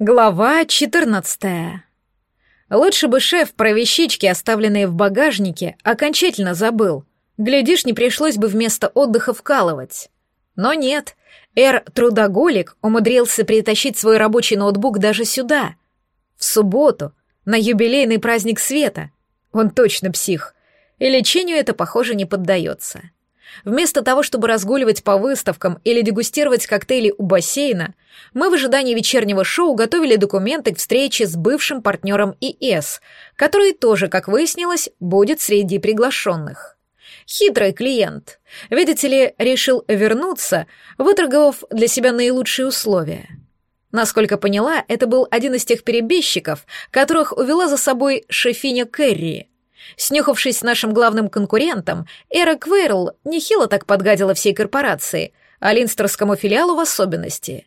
Глава 14. Лучше бы шеф про вещички, оставленные в багажнике, окончательно забыл. Глядишь, не пришлось бы вместо отдыха вкалывать. Но нет, Эр-трудоголик умудрился притащить свой рабочий ноутбук даже сюда. В субботу, на юбилейный праздник света. Он точно псих. И лечению это, похоже, не поддается. Вместо того, чтобы разгуливать по выставкам или дегустировать коктейли у бассейна, мы в ожидании вечернего шоу готовили документы к встрече с бывшим партнером ИС, который тоже, как выяснилось, будет среди приглашенных. Хитрый клиент. Видите ли, решил вернуться, выторговав для себя наилучшие условия. Насколько поняла, это был один из тех перебежчиков, которых увела за собой шефиня Кэрри — Снюхавшись с нашим главным конкурентом, Эра Квейрл нехило так подгадила всей корпорации, а линстерскому филиалу в особенности.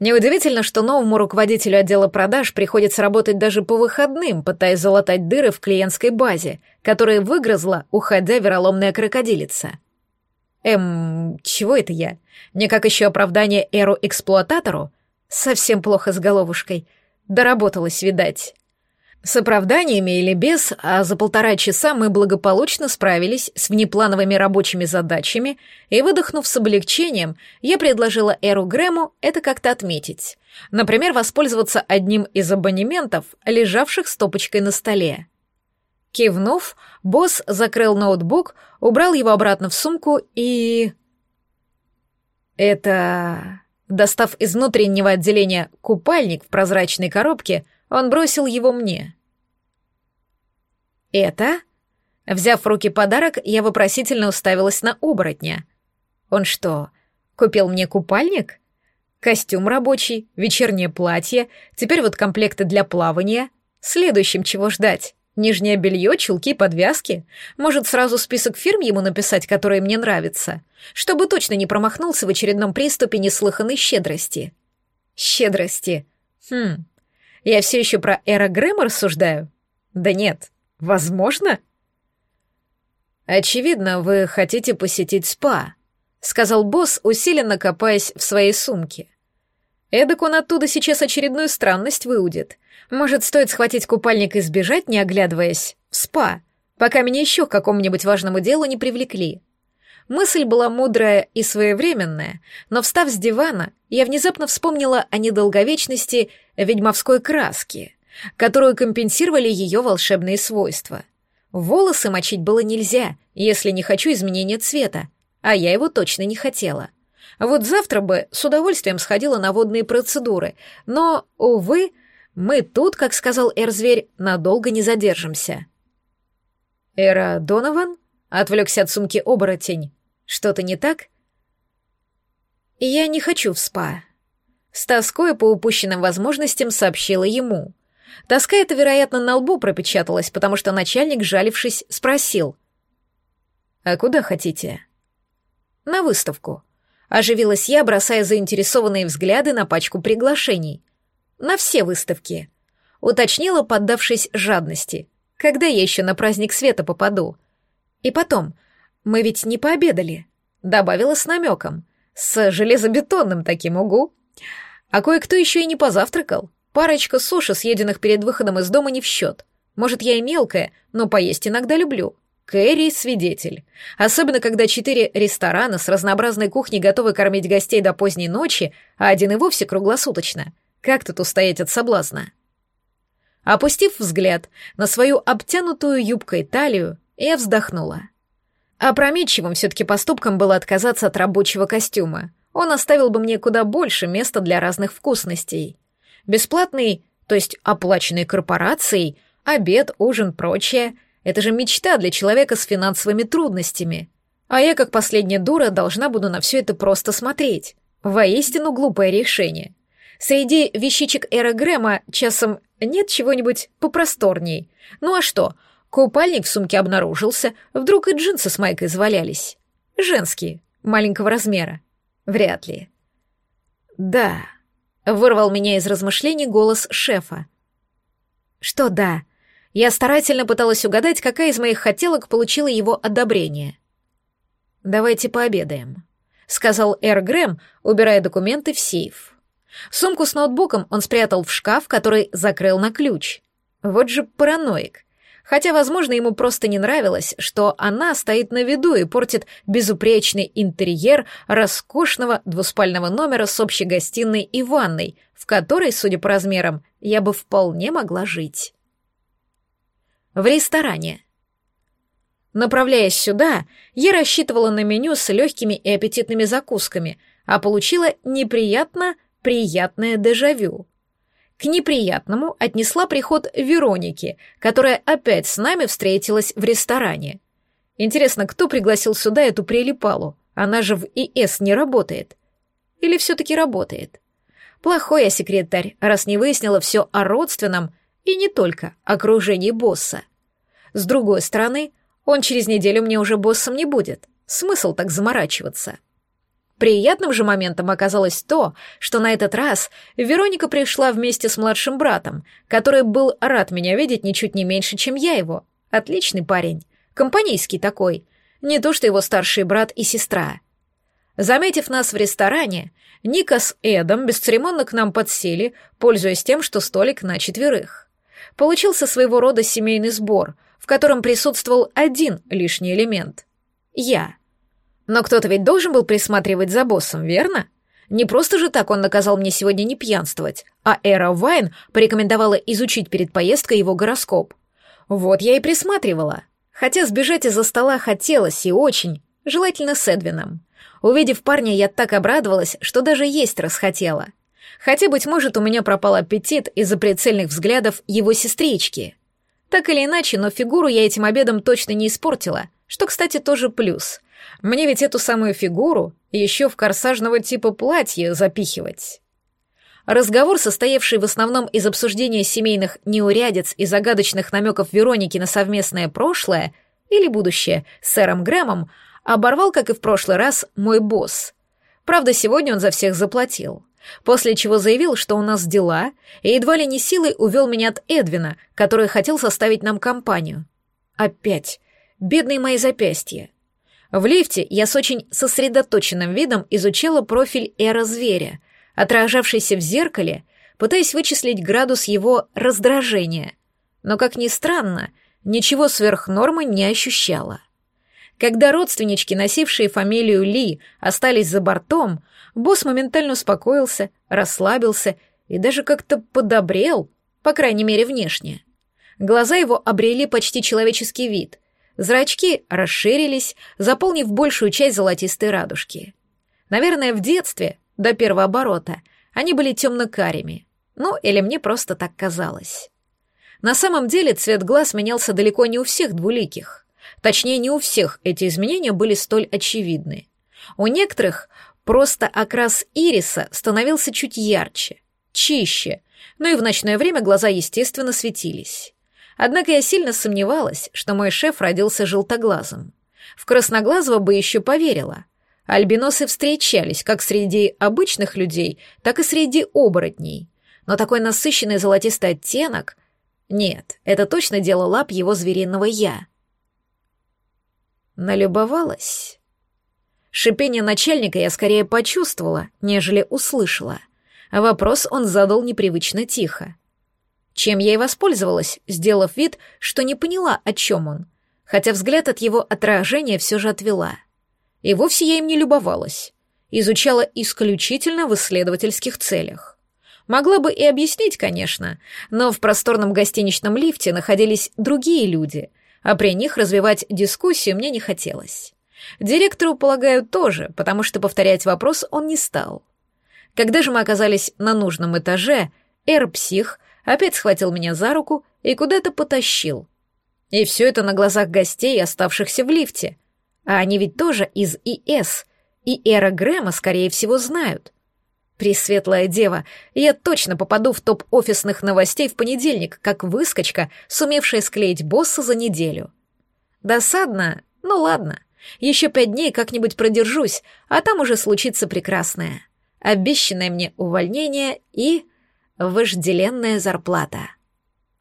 Неудивительно, что новому руководителю отдела продаж приходится работать даже по выходным, пытаясь залатать дыры в клиентской базе, которые выгрызла, уходя вероломная крокодилица. Эм, чего это я? Не как еще оправдание Эру-эксплуататору? Совсем плохо с головушкой. Доработалась, видать. С оправданиями или без, а за полтора часа мы благополучно справились с внеплановыми рабочими задачами, и, выдохнув с облегчением, я предложила Эру Грэму это как-то отметить. Например, воспользоваться одним из абонементов, лежавших стопочкой на столе. Кивнув, босс закрыл ноутбук, убрал его обратно в сумку и... Это... Достав из внутреннего отделения купальник в прозрачной коробке, он бросил его мне. «Это?» Взяв в руки подарок, я вопросительно уставилась на оборотня. «Он что, купил мне купальник?» Костюм рабочий, вечернее платье, теперь вот комплекты для плавания. Следующим чего ждать? Нижнее белье, чулки, подвязки? Может, сразу список фирм ему написать, которые мне нравятся? Чтобы точно не промахнулся в очередном приступе неслыханной щедрости. Щедрости. Хм, я все еще про Эра Грэма рассуждаю? Да нет, возможно? Очевидно, вы хотите посетить спа, сказал босс, усиленно копаясь в своей сумке. Эдак он оттуда сейчас очередную странность выудит. Может, стоит схватить купальник и сбежать, не оглядываясь, в спа, пока меня еще к какому-нибудь важному делу не привлекли. Мысль была мудрая и своевременная, но, встав с дивана, я внезапно вспомнила о недолговечности ведьмовской краски, которую компенсировали ее волшебные свойства. Волосы мочить было нельзя, если не хочу изменения цвета, а я его точно не хотела. Вот завтра бы с удовольствием сходила на водные процедуры, но, увы, мы тут, как сказал Эр-зверь, надолго не задержимся. «Эра Донован?» — отвлекся от сумки оборотень. Что-то не так? Я не хочу в спа. С тоской по упущенным возможностям сообщила ему. Тоска эта, вероятно, на лбу пропечаталась, потому что начальник, жалившись, спросил. «А куда хотите?» «На выставку». Оживилась я, бросая заинтересованные взгляды на пачку приглашений. «На все выставки». Уточнила, поддавшись жадности. «Когда я еще на праздник света попаду?» «И потом, мы ведь не пообедали», — добавила с намеком. «С железобетонным таким, угу. А кое-кто еще и не позавтракал. Парочка суши, съеденных перед выходом из дома, не в счет. Может, я и мелкая, но поесть иногда люблю. Кэрри — свидетель. Особенно, когда четыре ресторана с разнообразной кухней готовы кормить гостей до поздней ночи, а один и вовсе круглосуточно. Как тут устоять от соблазна?» Опустив взгляд на свою обтянутую юбкой талию, я вздохнула. Опрометчивым все-таки поступком было отказаться от рабочего костюма. Он оставил бы мне куда больше места для разных вкусностей. Бесплатный, то есть оплаченный корпорацией, обед, ужин, прочее — это же мечта для человека с финансовыми трудностями. А я, как последняя дура, должна буду на все это просто смотреть. Воистину глупое решение. Среди вещичек Эра Грэма часом нет чего-нибудь попросторней. Ну а что — Купальник в сумке обнаружился, вдруг и джинсы с майкой завалялись. Женские, маленького размера. Вряд ли. «Да», — вырвал меня из размышлений голос шефа. «Что да?» Я старательно пыталась угадать, какая из моих хотелок получила его одобрение. «Давайте пообедаем», — сказал Эр Грэм, убирая документы в сейф. Сумку с ноутбуком он спрятал в шкаф, который закрыл на ключ. Вот же параноик. Хотя, возможно, ему просто не нравилось, что она стоит на виду и портит безупречный интерьер роскошного двуспального номера с общей гостиной и ванной, в которой, судя по размерам, я бы вполне могла жить. В ресторане. Направляясь сюда, я рассчитывала на меню с легкими и аппетитными закусками, а получила неприятно приятное дежавю. К неприятному отнесла приход Вероники, которая опять с нами встретилась в ресторане. Интересно, кто пригласил сюда эту прилипалу? Она же в ИС не работает. Или все-таки работает? Плохой я секретарь, раз не выяснила все о родственном и не только окружении босса. С другой стороны, он через неделю мне уже боссом не будет. Смысл так заморачиваться? Приятным же моментом оказалось то, что на этот раз Вероника пришла вместе с младшим братом, который был рад меня видеть ничуть не меньше, чем я его. Отличный парень. Компанейский такой. Не то что его старший брат и сестра. Заметив нас в ресторане, Ника с Эдом бесцеремонно к нам подсели, пользуясь тем, что столик на четверых. Получился своего рода семейный сбор, в котором присутствовал один лишний элемент — я. Но кто-то ведь должен был присматривать за боссом, верно? Не просто же так он наказал мне сегодня не пьянствовать, а Эра Вайн порекомендовала изучить перед поездкой его гороскоп. Вот я и присматривала. Хотя сбежать из-за стола хотелось и очень, желательно с Эдвином. Увидев парня, я так обрадовалась, что даже есть расхотела. Хотя, быть может, у меня пропал аппетит из-за прицельных взглядов его сестрички. Так или иначе, но фигуру я этим обедом точно не испортила, что, кстати, тоже плюс. Мне ведь эту самую фигуру еще в корсажного типа платье запихивать. Разговор, состоявший в основном из обсуждения семейных неурядиц и загадочных намеков Вероники на совместное прошлое или будущее с сэром Грэмом, оборвал, как и в прошлый раз, мой босс. Правда, сегодня он за всех заплатил. После чего заявил, что у нас дела, и едва ли не силой увел меня от Эдвина, который хотел составить нам компанию. Опять. Бедные мои запястья. В лифте я с очень сосредоточенным видом изучала профиль эра-зверя, отражавшийся в зеркале, пытаясь вычислить градус его раздражения. Но, как ни странно, ничего сверх нормы не ощущала. Когда родственнички, носившие фамилию Ли, остались за бортом, босс моментально успокоился, расслабился и даже как-то подобрел, по крайней мере, внешне. Глаза его обрели почти человеческий вид — Зрачки расширились, заполнив большую часть золотистой радужки. Наверное, в детстве, до первого оборота, они были темно-карими. Ну, или мне просто так казалось. На самом деле цвет глаз менялся далеко не у всех двуликих. Точнее, не у всех эти изменения были столь очевидны. У некоторых просто окрас ириса становился чуть ярче, чище, но и в ночное время глаза, естественно, светились. Однако я сильно сомневалась, что мой шеф родился желтоглазым. В красноглазого бы еще поверила. Альбиносы встречались как среди обычных людей, так и среди оборотней. Но такой насыщенный золотистый оттенок... Нет, это точно дело лап его звериного «я». Налюбовалась. Шипение начальника я скорее почувствовала, нежели услышала. вопрос он задал непривычно тихо чем я и воспользовалась, сделав вид, что не поняла, о чем он, хотя взгляд от его отражения все же отвела. И вовсе я им не любовалась, изучала исключительно в исследовательских целях. Могла бы и объяснить, конечно, но в просторном гостиничном лифте находились другие люди, а при них развивать дискуссию мне не хотелось. Директору, полагаю, тоже, потому что повторять вопрос он не стал. Когда же мы оказались на нужном этаже, эр-псих опять схватил меня за руку и куда-то потащил. И все это на глазах гостей, оставшихся в лифте. А они ведь тоже из ИС, и Эра Грэма, скорее всего, знают. Пресветлая дева, я точно попаду в топ офисных новостей в понедельник, как выскочка, сумевшая склеить босса за неделю. Досадно? Ну ладно. Еще пять дней как-нибудь продержусь, а там уже случится прекрасное. Обещанное мне увольнение и вожделенная зарплата.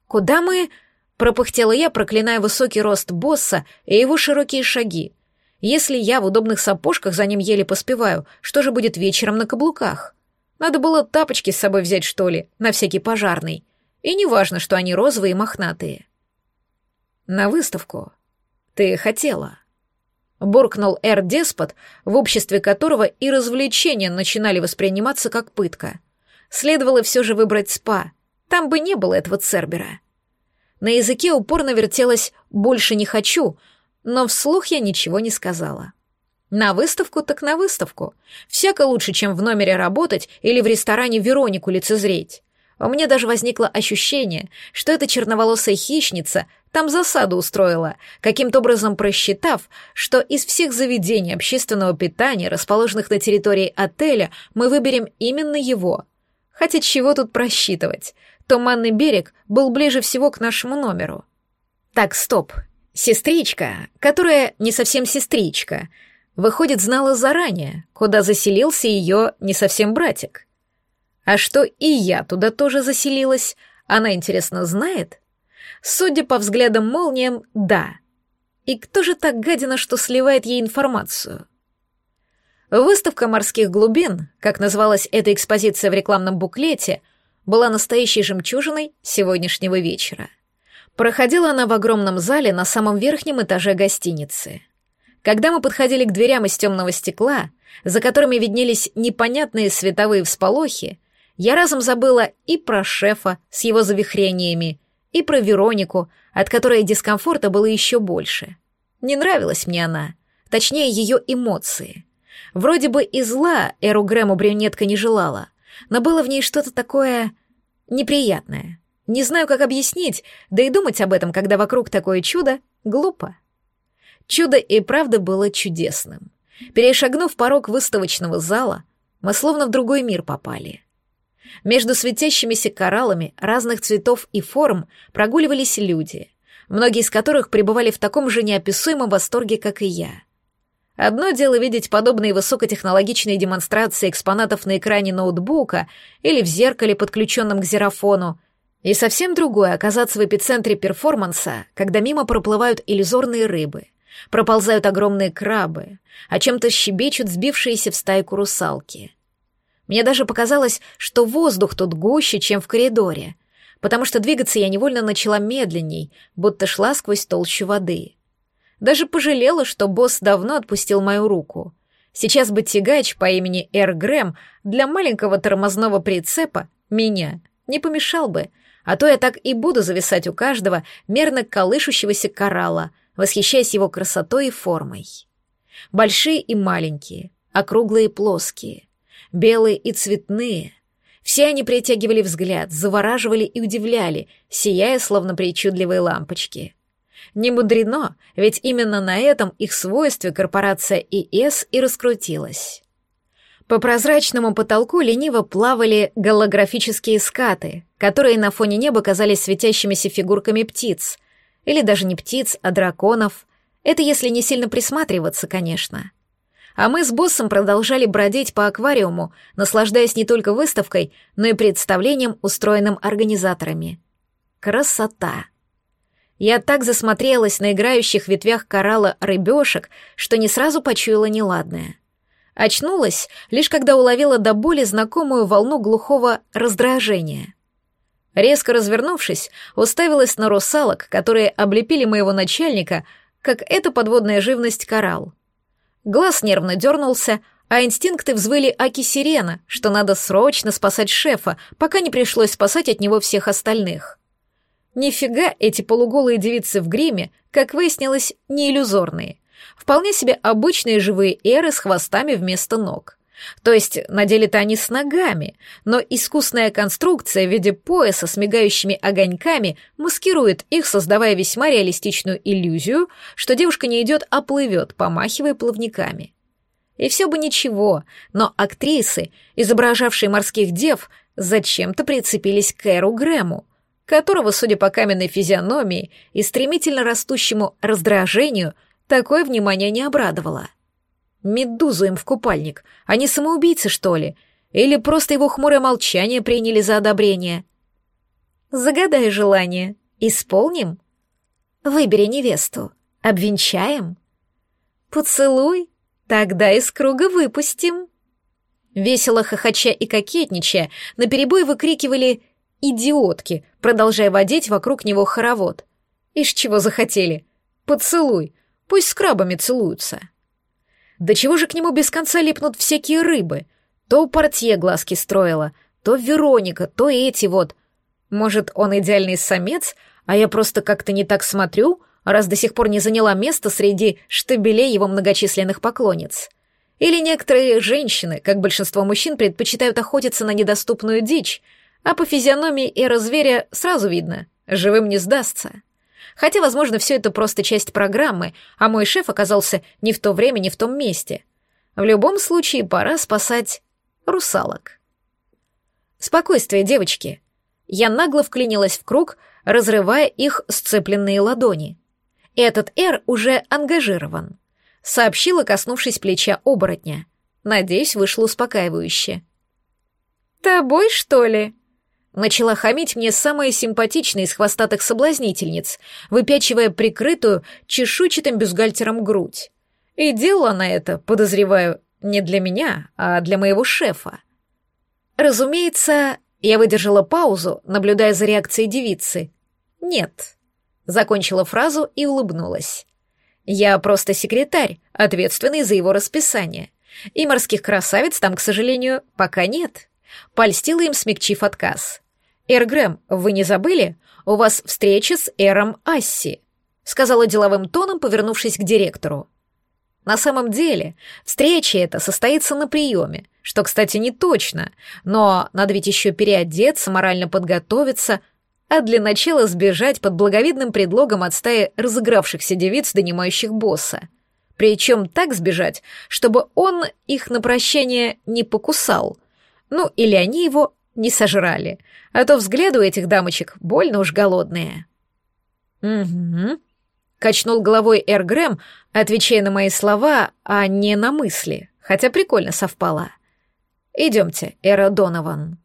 «Куда мы?» — пропыхтела я, проклиная высокий рост босса и его широкие шаги. «Если я в удобных сапожках за ним еле поспеваю, что же будет вечером на каблуках?» Надо было тапочки с собой взять, что ли, на всякий пожарный. И не важно, что они розовые и мохнатые. На выставку. Ты хотела. Буркнул Эр Деспот, в обществе которого и развлечения начинали восприниматься как пытка. Следовало все же выбрать спа. Там бы не было этого Цербера. На языке упорно вертелось «больше не хочу», но вслух я ничего не сказала. На выставку так на выставку. Всяко лучше, чем в номере работать или в ресторане Веронику лицезреть. У меня даже возникло ощущение, что эта черноволосая хищница там засаду устроила, каким-то образом просчитав, что из всех заведений общественного питания, расположенных на территории отеля, мы выберем именно его. Хотя чего тут просчитывать? Туманный берег был ближе всего к нашему номеру. Так, стоп. Сестричка, которая не совсем сестричка, выходит, знала заранее, куда заселился ее не совсем братик. А что и я туда тоже заселилась, она, интересно, знает? Судя по взглядам молниям, да. И кто же так гадина, что сливает ей информацию? Выставка морских глубин, как называлась эта экспозиция в рекламном буклете — была настоящей жемчужиной сегодняшнего вечера. Проходила она в огромном зале на самом верхнем этаже гостиницы. Когда мы подходили к дверям из темного стекла, за которыми виднелись непонятные световые всполохи, я разом забыла и про шефа с его завихрениями, и про Веронику, от которой дискомфорта было еще больше. Не нравилась мне она, точнее ее эмоции. Вроде бы и зла Эру Грэму брюнетка не желала, но было в ней что-то такое неприятное. Не знаю, как объяснить, да и думать об этом, когда вокруг такое чудо, глупо. Чудо и правда было чудесным. Перешагнув порог выставочного зала, мы словно в другой мир попали. Между светящимися кораллами разных цветов и форм прогуливались люди, многие из которых пребывали в таком же неописуемом восторге, как и я — Одно дело видеть подобные высокотехнологичные демонстрации экспонатов на экране ноутбука или в зеркале, подключенном к зерафону, и совсем другое — оказаться в эпицентре перформанса, когда мимо проплывают иллюзорные рыбы, проползают огромные крабы, а чем-то щебечут сбившиеся в стайку русалки. Мне даже показалось, что воздух тут гуще, чем в коридоре, потому что двигаться я невольно начала медленней, будто шла сквозь толщу воды — даже пожалела, что босс давно отпустил мою руку. Сейчас бы тягач по имени Эр Грэм для маленького тормозного прицепа меня не помешал бы, а то я так и буду зависать у каждого мерно колышущегося коралла, восхищаясь его красотой и формой. Большие и маленькие, округлые и плоские, белые и цветные — все они притягивали взгляд, завораживали и удивляли, сияя словно причудливые лампочки. Не мудрено, ведь именно на этом их свойстве корпорация ИС и раскрутилась. По прозрачному потолку лениво плавали голографические скаты, которые на фоне неба казались светящимися фигурками птиц. Или даже не птиц, а драконов. Это если не сильно присматриваться, конечно. А мы с боссом продолжали бродить по аквариуму, наслаждаясь не только выставкой, но и представлением, устроенным организаторами. Красота! Я так засмотрелась на играющих в ветвях коралла рыбешек, что не сразу почуяла неладное. Очнулась, лишь когда уловила до боли знакомую волну глухого раздражения. Резко развернувшись, уставилась на русалок, которые облепили моего начальника, как эта подводная живность коралл. Глаз нервно дернулся, а инстинкты взвыли аки-сирена, что надо срочно спасать шефа, пока не пришлось спасать от него всех остальных. Нифига эти полуголые девицы в гриме, как выяснилось, не иллюзорные. Вполне себе обычные живые эры с хвостами вместо ног. То есть на деле-то они с ногами, но искусная конструкция в виде пояса с мигающими огоньками маскирует их, создавая весьма реалистичную иллюзию, что девушка не идет, а плывет, помахивая плавниками. И все бы ничего, но актрисы, изображавшие морских дев, зачем-то прицепились к Эру Грэму, которого, судя по каменной физиономии и стремительно растущему раздражению, такое внимание не обрадовало. Медузу им в купальник. Они самоубийцы, что ли? Или просто его хмурое молчание приняли за одобрение? Загадай желание. Исполним? Выбери невесту. Обвенчаем? Поцелуй? Тогда из круга выпустим. Весело хохоча и кокетничая, наперебой выкрикивали «идиотки», продолжая водить вокруг него хоровод. Ишь чего захотели. Поцелуй. Пусть с крабами целуются. Да чего же к нему без конца липнут всякие рыбы? То портье глазки строила, то Вероника, то эти вот. Может, он идеальный самец, а я просто как-то не так смотрю, раз до сих пор не заняла место среди штабелей его многочисленных поклонниц. Или некоторые женщины, как большинство мужчин, предпочитают охотиться на недоступную дичь, а по физиономии эра зверя сразу видно, живым не сдастся. Хотя, возможно, все это просто часть программы, а мой шеф оказался не в то время, не в том месте. В любом случае, пора спасать русалок. Спокойствие, девочки. Я нагло вклинилась в круг, разрывая их сцепленные ладони. Этот Эр уже ангажирован сообщила, коснувшись плеча оборотня. Надеюсь, вышло успокаивающе. «Тобой, что ли?» Начала хамить мне самая симпатичная из хвостатых соблазнительниц, выпячивая прикрытую чешуйчатым бюстгальтером грудь. И делала она это, подозреваю, не для меня, а для моего шефа. Разумеется, я выдержала паузу, наблюдая за реакцией девицы. «Нет», — закончила фразу и улыбнулась. Я просто секретарь, ответственный за его расписание. И морских красавиц там, к сожалению, пока нет. Польстила им, смягчив отказ. «Эр Грэм, вы не забыли? У вас встреча с Эром Асси», сказала деловым тоном, повернувшись к директору. На самом деле, встреча эта состоится на приеме, что, кстати, не точно, но надо ведь еще переодеться, морально подготовиться — а для начала сбежать под благовидным предлогом от стаи разыгравшихся девиц, донимающих босса. Причем так сбежать, чтобы он их на прощание не покусал. Ну, или они его не сожрали, а то взгляды у этих дамочек больно уж голодные. «Угу», — качнул головой Эр Грэм, отвечая на мои слова, а не на мысли, хотя прикольно совпало. «Идемте, Эра Донован».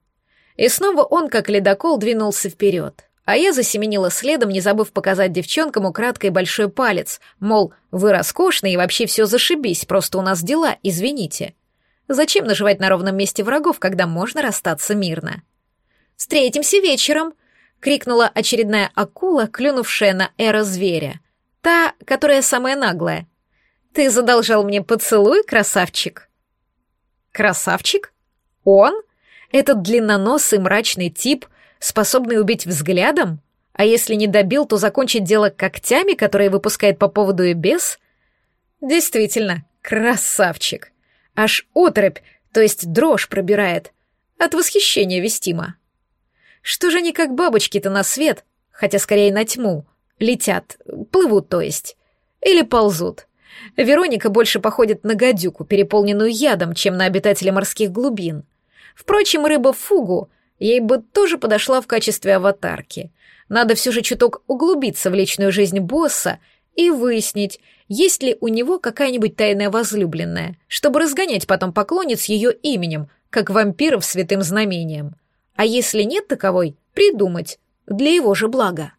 И снова он, как ледокол, двинулся вперед. А я засеменила следом, не забыв показать девчонкам украдкой большой палец, мол, вы роскошные и вообще все зашибись, просто у нас дела, извините. Зачем наживать на ровном месте врагов, когда можно расстаться мирно? «Встретимся вечером!» — крикнула очередная акула, клюнувшая на эра зверя. Та, которая самая наглая. «Ты задолжал мне поцелуй, красавчик?» «Красавчик? Он?» Этот длинноносый мрачный тип, способный убить взглядом? А если не добил, то закончить дело когтями, которые выпускает по поводу и без? Действительно, красавчик. Аж отрыбь, то есть дрожь пробирает. От восхищения вестимо. Что же они как бабочки-то на свет, хотя скорее на тьму, летят, плывут, то есть, или ползут. Вероника больше походит на гадюку, переполненную ядом, чем на обитателя морских глубин. Впрочем, рыба фугу ей бы тоже подошла в качестве аватарки. Надо все же чуток углубиться в личную жизнь босса и выяснить, есть ли у него какая-нибудь тайная возлюбленная, чтобы разгонять потом поклонниц ее именем, как вампиров святым знамением. А если нет таковой, придумать, для его же блага.